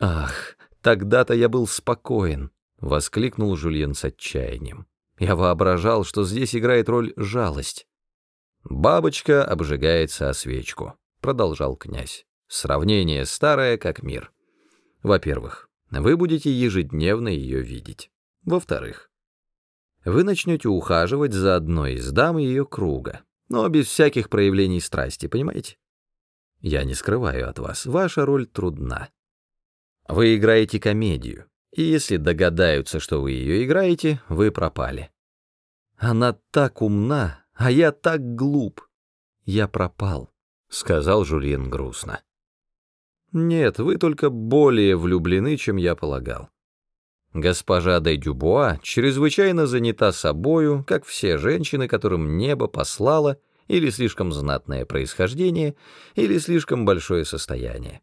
«Ах, тогда-то я был спокоен», — воскликнул Жульен с отчаянием. «Я воображал, что здесь играет роль жалость». «Бабочка обжигается о свечку», — продолжал князь. «Сравнение старое, как мир. Во-первых, вы будете ежедневно ее видеть. Во-вторых, вы начнете ухаживать за одной из дам ее круга, но без всяких проявлений страсти, понимаете? Я не скрываю от вас, ваша роль трудна. Вы играете комедию, и если догадаются, что вы ее играете, вы пропали. Она так умна, а я так глуп. Я пропал, — сказал Жульен грустно. Нет, вы только более влюблены, чем я полагал. Госпожа де Дюбуа чрезвычайно занята собою, как все женщины, которым небо послало или слишком знатное происхождение, или слишком большое состояние.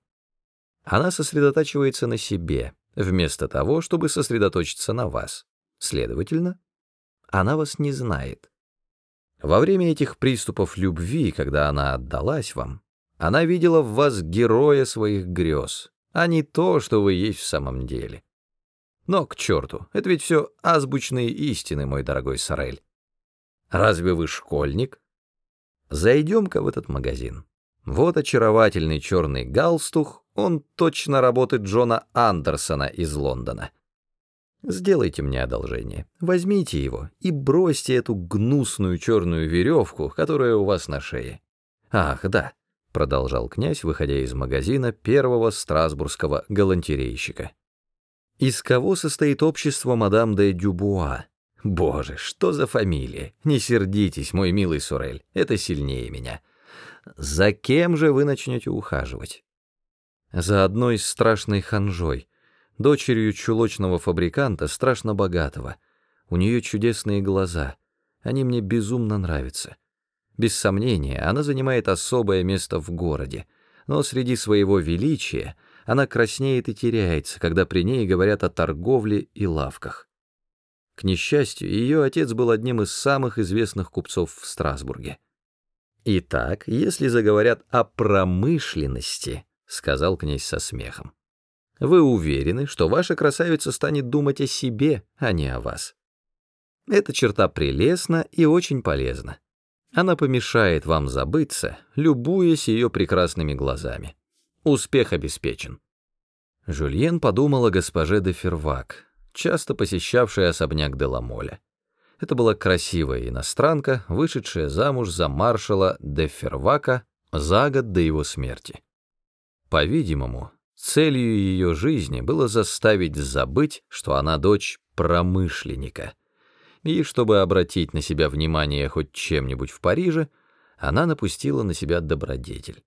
Она сосредотачивается на себе, вместо того, чтобы сосредоточиться на вас. Следовательно, она вас не знает. Во время этих приступов любви, когда она отдалась вам, она видела в вас героя своих грез, а не то, что вы есть в самом деле. Но к черту, это ведь все азбучные истины, мой дорогой Сорель. Разве вы школьник? Зайдем-ка в этот магазин. Вот очаровательный черный галстух, он точно работает Джона Андерсона из Лондона. Сделайте мне одолжение, возьмите его и бросьте эту гнусную черную веревку, которая у вас на шее. Ах, да, продолжал князь, выходя из магазина первого страсбургского галантерейщика. Из кого состоит общество мадам де Дюбуа? Боже, что за фамилия? Не сердитесь, мой милый Сурель, это сильнее меня. За кем же вы начнете ухаживать? За одной страшной ханжой, дочерью чулочного фабриканта, страшно богатого. У нее чудесные глаза, они мне безумно нравятся. Без сомнения, она занимает особое место в городе, но среди своего величия она краснеет и теряется, когда при ней говорят о торговле и лавках. К несчастью, ее отец был одним из самых известных купцов в Страсбурге. «Итак, если заговорят о промышленности», — сказал князь со смехом, «вы уверены, что ваша красавица станет думать о себе, а не о вас. Эта черта прелестна и очень полезна. Она помешает вам забыться, любуясь ее прекрасными глазами. Успех обеспечен. Жюльен подумал о госпоже де Фервак, часто посещавшей особняк Деламоля. Это была красивая иностранка, вышедшая замуж за маршала де Фервака за год до его смерти. По-видимому, целью ее жизни было заставить забыть, что она дочь промышленника, и чтобы обратить на себя внимание хоть чем-нибудь в Париже, она напустила на себя добродетель.